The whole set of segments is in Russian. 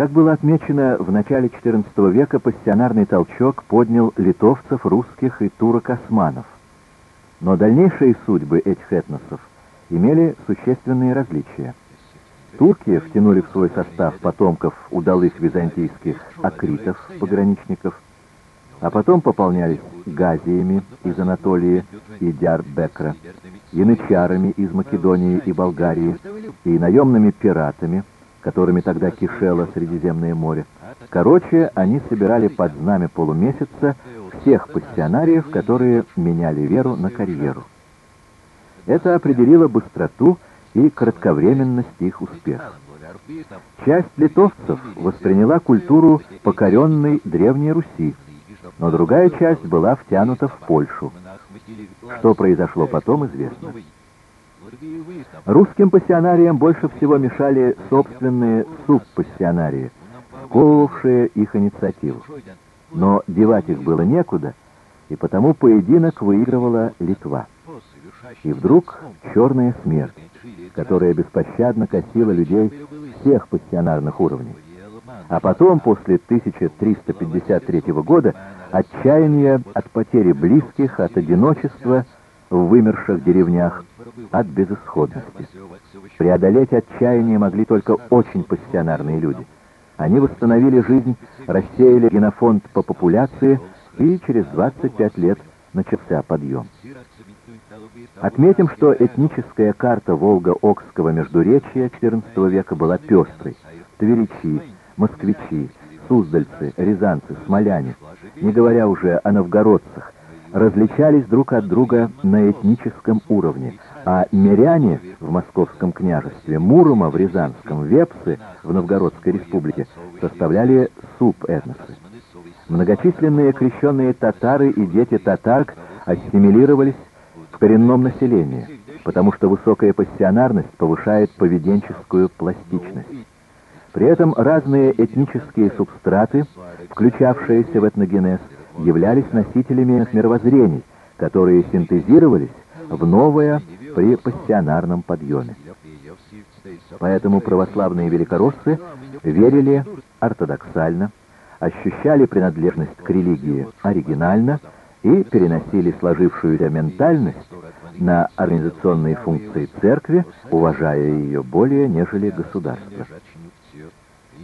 Как было отмечено, в начале XIV века пассионарный толчок поднял литовцев, русских и турок-османов. Но дальнейшие судьбы этих этносов имели существенные различия. Турки втянули в свой состав потомков удалых византийских акритов, пограничников, а потом пополнялись газиями из Анатолии и Дярбекра, янычарами из Македонии и Болгарии и наемными пиратами, которыми тогда кишело Средиземное море. Короче, они собирали под знамя полумесяца всех пассионариев, которые меняли веру на карьеру. Это определило быстроту и кратковременность их успеха. Часть литовцев восприняла культуру покоренной Древней Руси, но другая часть была втянута в Польшу. Что произошло потом, известно. Русским пассионариям больше всего мешали собственные субпассионарии, сковывавшие их инициативу. Но девать их было некуда, и потому поединок выигрывала Литва. И вдруг черная смерть, которая беспощадно косила людей всех пассионарных уровней. А потом, после 1353 года, отчаяние от потери близких, от одиночества в вымерших деревнях, от безысходности. Преодолеть отчаяние могли только очень пассионарные люди. Они восстановили жизнь, рассеяли генофонд по популяции, и через 25 лет начался подъем. Отметим, что этническая карта Волго-Окского междуречия XIV века была пестрой. Тверичи, москвичи, суздальцы, рязанцы, смоляне, не говоря уже о новгородцах, различались друг от друга на этническом уровне, а миряне в Московском княжестве, Мурома в Рязанском, Вепсы в Новгородской республике составляли субэтносы. Многочисленные крещенные татары и дети татарк ассимилировались в коренном населении, потому что высокая пассионарность повышает поведенческую пластичность. При этом разные этнические субстраты, включавшиеся в этногенез, являлись носителями мировоззрений, которые синтезировались в новое при пассионарном подъеме. Поэтому православные великороссы верили ортодоксально, ощущали принадлежность к религии оригинально и переносили сложившуюся ментальность на организационные функции церкви, уважая ее более, нежели государство.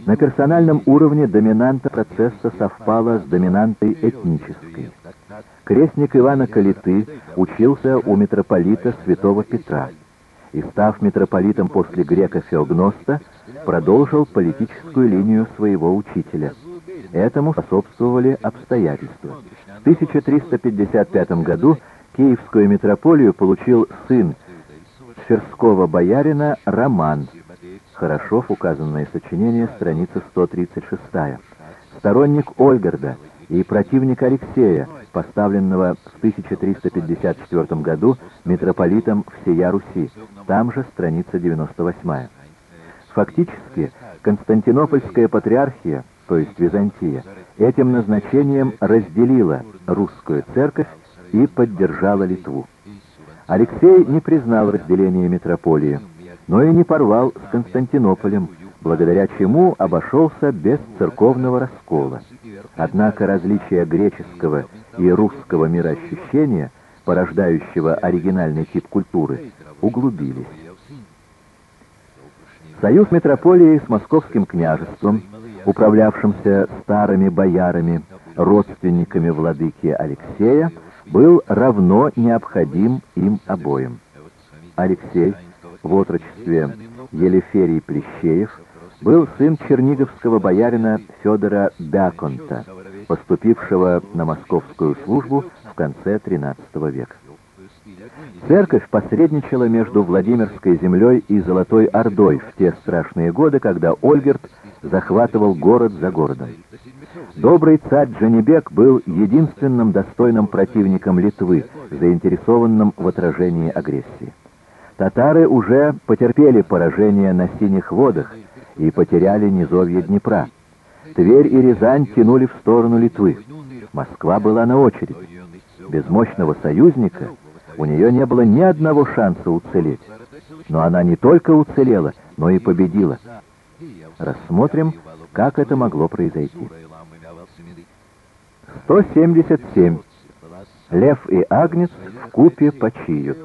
На персональном уровне доминанта процесса совпала с доминантой этнической. Крестник Ивана Калиты учился у митрополита святого Петра и, став митрополитом после грека Феогноста, продолжил политическую линию своего учителя. Этому способствовали обстоятельства. В 1355 году Киевскую митрополию получил сын Тверского боярина Роман, Хорошов, указанное сочинение, страница 136. Сторонник Ольгарда и противник Алексея, поставленного в 1354 году митрополитом всея Руси, там же страница 98. Фактически, Константинопольская патриархия, то есть Византия, этим назначением разделила русскую церковь и поддержала Литву. Алексей не признал разделения митрополии, но и не порвал с Константинополем, благодаря чему обошелся без церковного раскола. Однако различия греческого и русского мироощущения, порождающего оригинальный тип культуры, углубились. Союз метрополии с московским княжеством, управлявшимся старыми боярами, родственниками владыки Алексея, был равно необходим им обоим. Алексей – в отрочестве Елеферий Плещеев, был сын черниговского боярина Федора Бяконта, поступившего на московскую службу в конце XIII века. Церковь посредничала между Владимирской землей и Золотой Ордой в те страшные годы, когда Ольгерт захватывал город за городом. Добрый царь Джанибек был единственным достойным противником Литвы, заинтересованным в отражении агрессии. Татары уже потерпели поражение на Синих водах и потеряли низовье Днепра. Тверь и Рязань тянули в сторону Литвы. Москва была на очереди. Без мощного союзника у нее не было ни одного шанса уцелеть. Но она не только уцелела, но и победила. Рассмотрим, как это могло произойти. 177. Лев и Агнец в купе почиют.